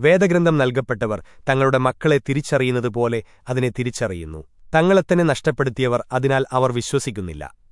വേദഗ്രന്ഥം നൽകപ്പെട്ടവർ തങ്ങളുടെ മക്കളെ തിരിച്ചറിയുന്നതുപോലെ അതിനെ തിരിച്ചറിയുന്നു. തങ്ങളെത്തന്നെ നഷ്ടപ്പെടുത്തിയവർ അതിനാൽ അവർ വിശ്വസിക്കുന്നില്ല.